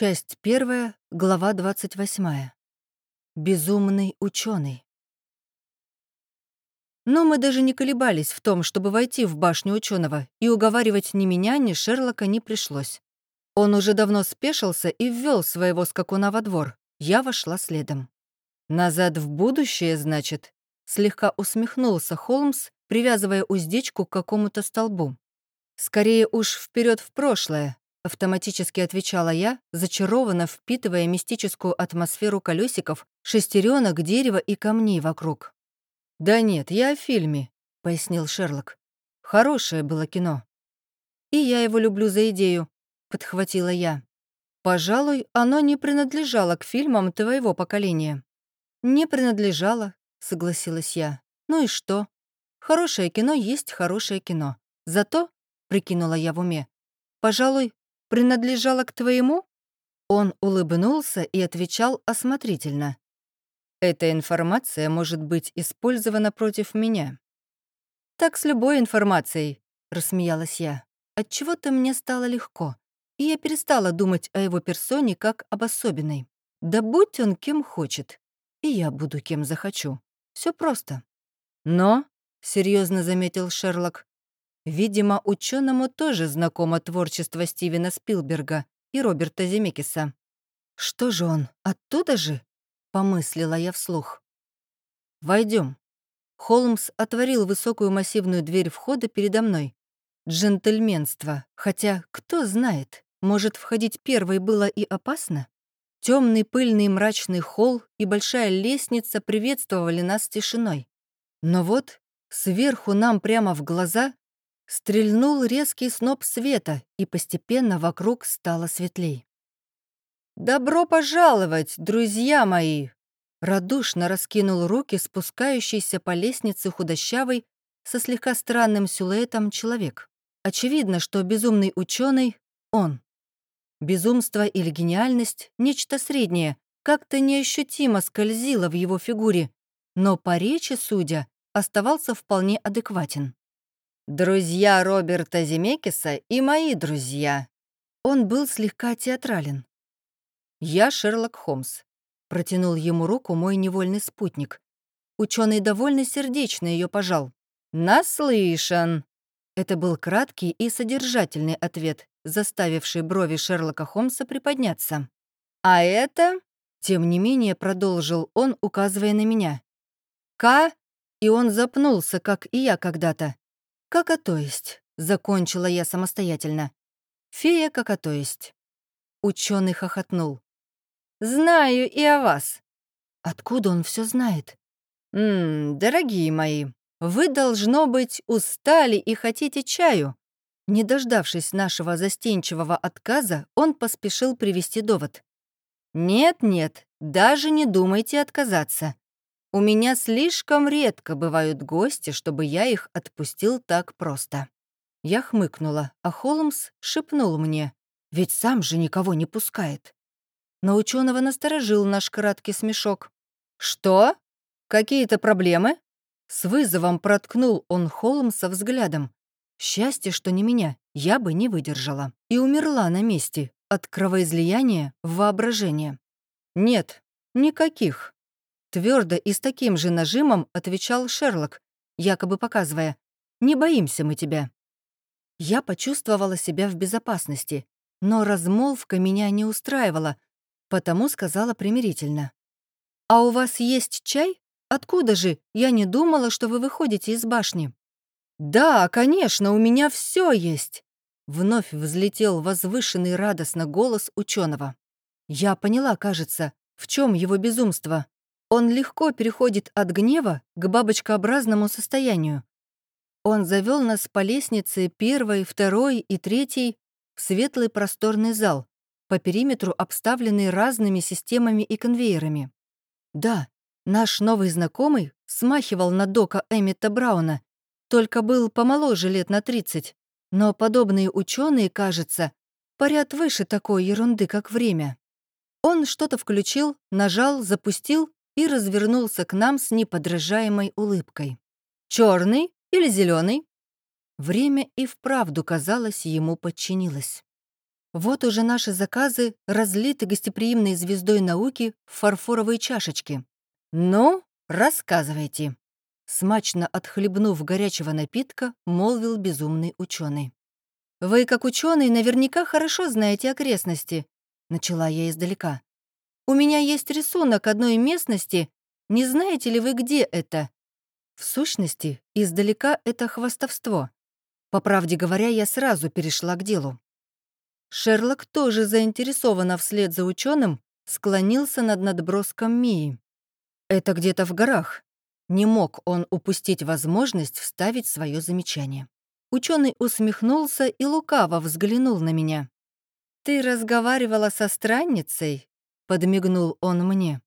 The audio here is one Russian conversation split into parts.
Часть первая, глава 28. Безумный ученый. Но мы даже не колебались в том, чтобы войти в башню ученого, и уговаривать ни меня, ни Шерлока не пришлось. Он уже давно спешился и ввел своего скакуна во двор. Я вошла следом. «Назад в будущее, значит?» Слегка усмехнулся Холмс, привязывая уздечку к какому-то столбу. «Скорее уж вперед в прошлое, автоматически отвечала я, зачарованно впитывая мистическую атмосферу колесиков, шестеренок, дерева и камней вокруг. «Да нет, я о фильме», — пояснил Шерлок. «Хорошее было кино». «И я его люблю за идею», — подхватила я. «Пожалуй, оно не принадлежало к фильмам твоего поколения». «Не принадлежало», — согласилась я. «Ну и что? Хорошее кино есть хорошее кино. Зато, — прикинула я в уме, — пожалуй, принадлежала к твоему?» Он улыбнулся и отвечал осмотрительно. «Эта информация может быть использована против меня». «Так с любой информацией», — рассмеялась я. Отчего-то мне стало легко, и я перестала думать о его персоне как об особенной. Да будь он кем хочет, и я буду кем захочу. Все просто. Но, — серьезно заметил Шерлок, Видимо, ученому тоже знакомо творчество Стивена Спилберга и Роберта Земекиса. «Что же он, оттуда же?» — помыслила я вслух. Войдем. Холмс отворил высокую массивную дверь входа передо мной. Джентльменство. Хотя, кто знает, может, входить первой было и опасно? Темный, пыльный, мрачный холл и большая лестница приветствовали нас тишиной. Но вот сверху нам прямо в глаза Стрельнул резкий сноп света, и постепенно вокруг стало светлей. «Добро пожаловать, друзья мои!» Радушно раскинул руки спускающийся по лестнице худощавый со слегка странным силуэтом человек. Очевидно, что безумный ученый он. Безумство или гениальность — нечто среднее, как-то неощутимо скользило в его фигуре, но по речи, судя, оставался вполне адекватен. «Друзья Роберта Земекиса и мои друзья». Он был слегка театрален. «Я Шерлок Холмс», — протянул ему руку мой невольный спутник. Ученый довольно сердечно ее пожал. «Наслышан!» Это был краткий и содержательный ответ, заставивший брови Шерлока Холмса приподняться. «А это...» — тем не менее продолжил он, указывая на меня. «К...» И он запнулся, как и я когда-то. «Как а то есть?» — закончила я самостоятельно. «Фея как а то есть». Ученый хохотнул. «Знаю и о вас». «Откуда он все знает?» «Ммм, дорогие мои, вы, должно быть, устали и хотите чаю». Не дождавшись нашего застенчивого отказа, он поспешил привести довод. «Нет-нет, даже не думайте отказаться. У меня слишком редко бывают гости, чтобы я их отпустил так просто. Я хмыкнула, а Холмс шепнул мне, ведь сам же никого не пускает. Но ученого насторожил наш краткий смешок. «Что? Какие-то проблемы?» С вызовом проткнул он Холмса взглядом. Счастье, что не меня, я бы не выдержала. И умерла на месте от кровоизлияния в воображение. «Нет, никаких», Твердо и с таким же нажимом отвечал Шерлок, якобы показывая «Не боимся мы тебя». Я почувствовала себя в безопасности, но размолвка меня не устраивала, потому сказала примирительно. «А у вас есть чай? Откуда же? Я не думала, что вы выходите из башни». «Да, конечно, у меня все есть!» Вновь взлетел возвышенный радостно голос ученого. Я поняла, кажется, в чем его безумство. Он легко переходит от гнева к бабочкообразному состоянию. Он завел нас по лестнице первой, второй и третьей в светлый просторный зал, по периметру обставленный разными системами и конвейерами. Да, наш новый знакомый смахивал на дока Эммета Брауна, только был помоложе лет на 30, но подобные ученые, кажется, парят выше такой ерунды, как время. Он что-то включил, нажал, запустил, и развернулся к нам с неподражаемой улыбкой. Черный или зеленый? Время и вправду, казалось, ему подчинилось. Вот уже наши заказы разлиты гостеприимной звездой науки в фарфоровые чашечки. Ну, рассказывайте. Смачно отхлебнув горячего напитка, молвил безумный ученый. «Вы, как ученый, наверняка хорошо знаете окрестности», — начала я издалека. «У меня есть рисунок одной местности. Не знаете ли вы, где это?» В сущности, издалека это хвастовство. По правде говоря, я сразу перешла к делу. Шерлок тоже заинтересованно вслед за ученым склонился над надброском Мии. Это где-то в горах. Не мог он упустить возможность вставить свое замечание. Ученый усмехнулся и лукаво взглянул на меня. «Ты разговаривала со странницей?» — подмигнул он мне.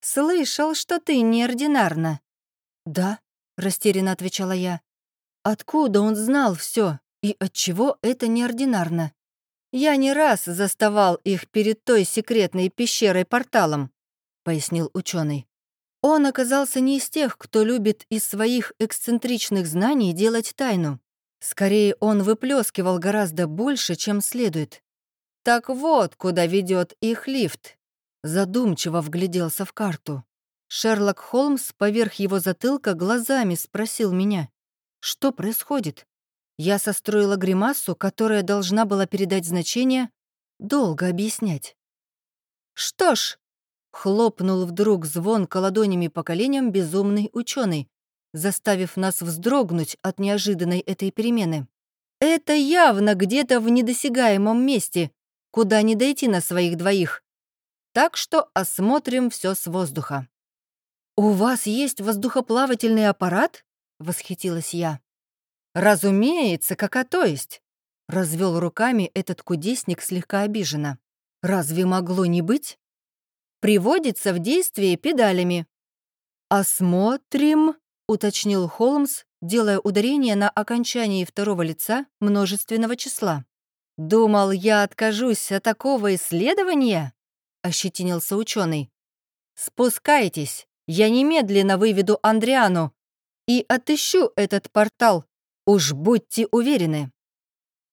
«Слышал, что ты неординарна». «Да», — растерянно отвечала я. «Откуда он знал все и отчего это неординарно?» «Я не раз заставал их перед той секретной пещерой-порталом», — пояснил ученый. Он оказался не из тех, кто любит из своих эксцентричных знаний делать тайну. Скорее, он выплескивал гораздо больше, чем следует. «Так вот, куда ведет их лифт», — задумчиво вгляделся в карту. Шерлок Холмс поверх его затылка глазами спросил меня, что происходит. Я состроила гримасу, которая должна была передать значение «долго объяснять». «Что ж», — хлопнул вдруг звонко ладонями по коленям безумный ученый, заставив нас вздрогнуть от неожиданной этой перемены. «Это явно где-то в недосягаемом месте, куда не дойти на своих двоих. Так что осмотрим все с воздуха». «У вас есть воздухоплавательный аппарат?» — восхитилась я. «Разумеется, как а то есть», — развел руками этот кудесник слегка обиженно. «Разве могло не быть?» «Приводится в действие педалями». «Осмотрим», уточнил Холмс, делая ударение на окончании второго лица множественного числа. «Думал, я откажусь от такого исследования?» — ощетинился ученый. «Спускайтесь, я немедленно выведу Андриану и отыщу этот портал, уж будьте уверены».